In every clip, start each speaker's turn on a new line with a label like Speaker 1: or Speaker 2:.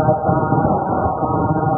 Speaker 1: ตา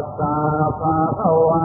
Speaker 1: สสะภะคะวะ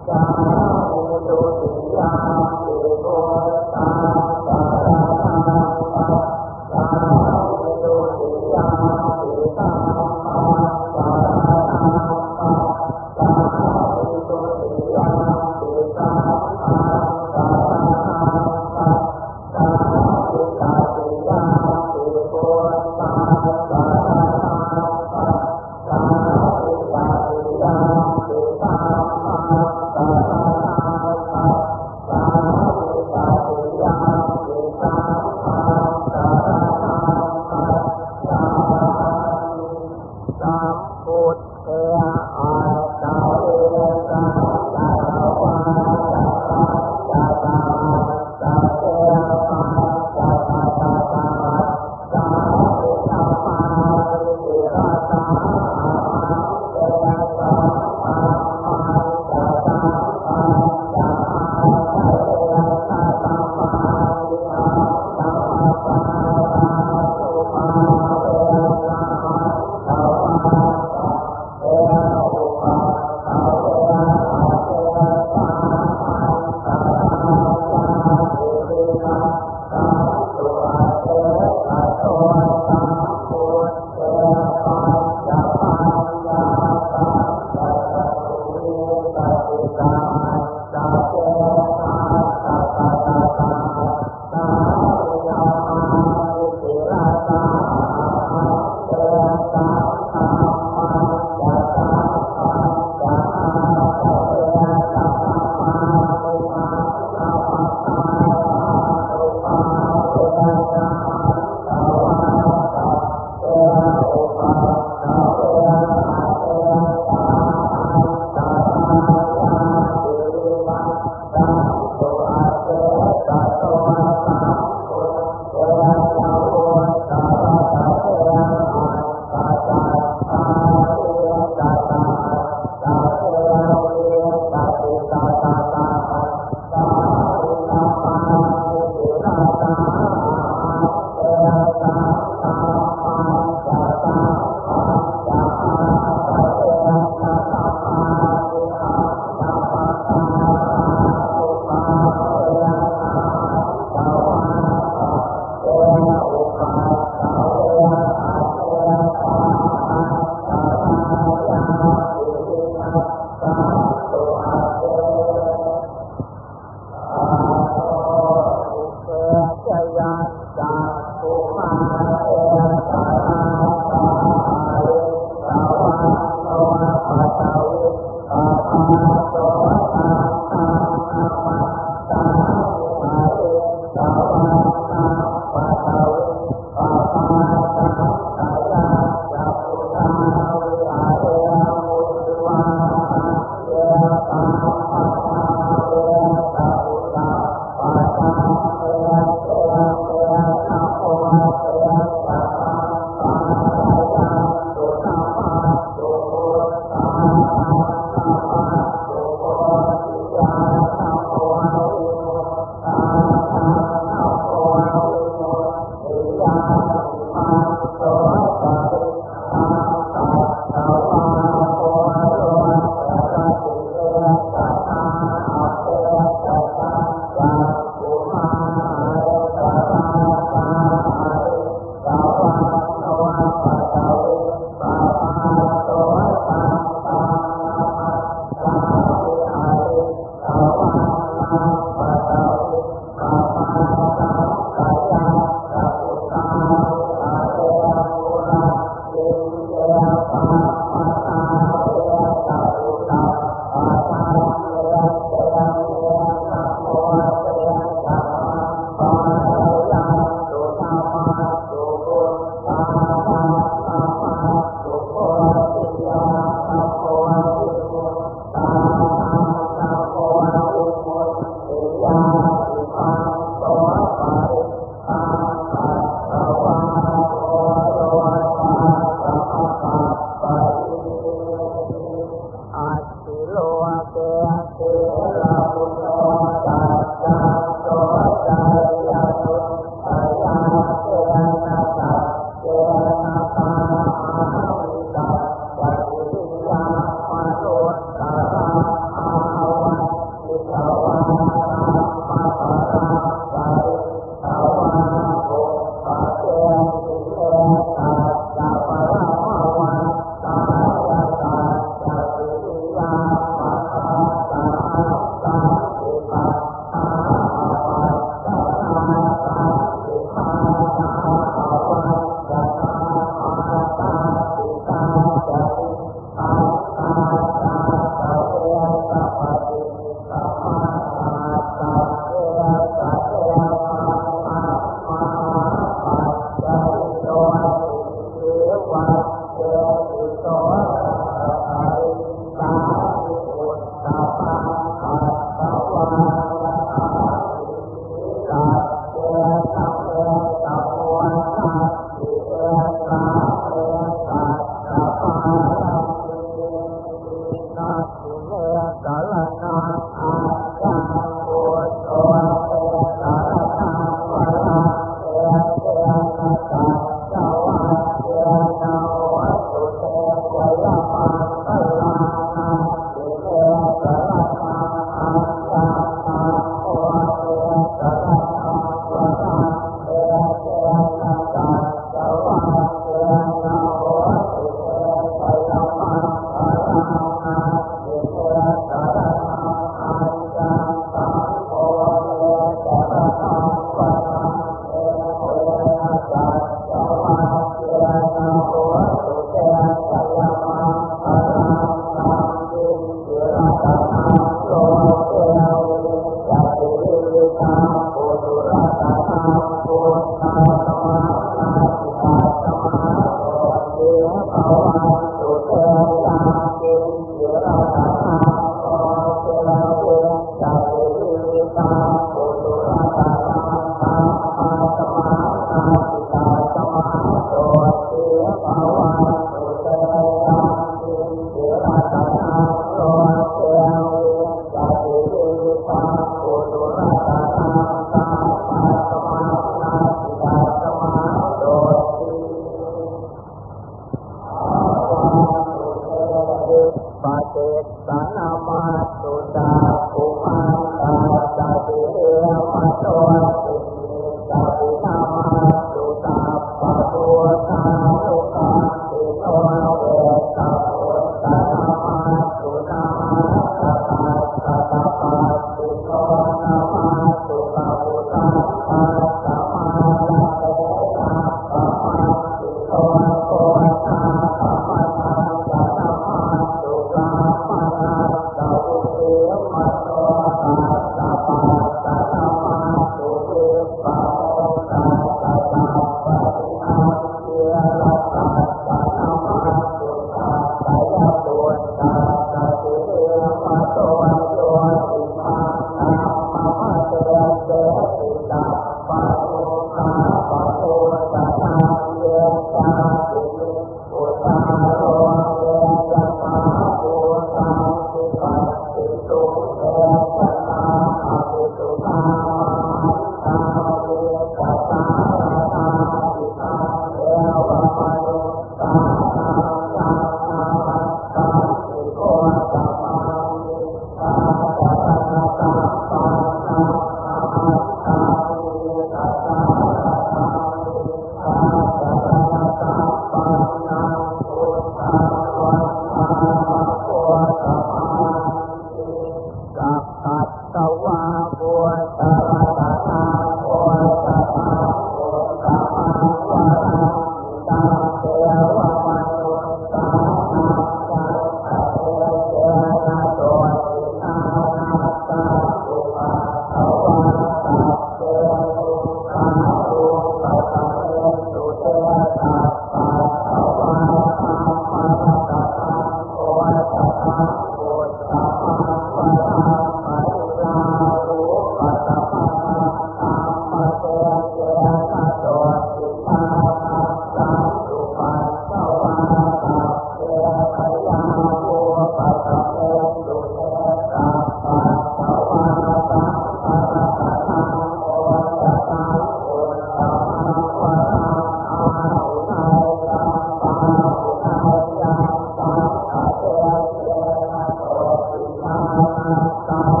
Speaker 1: ตา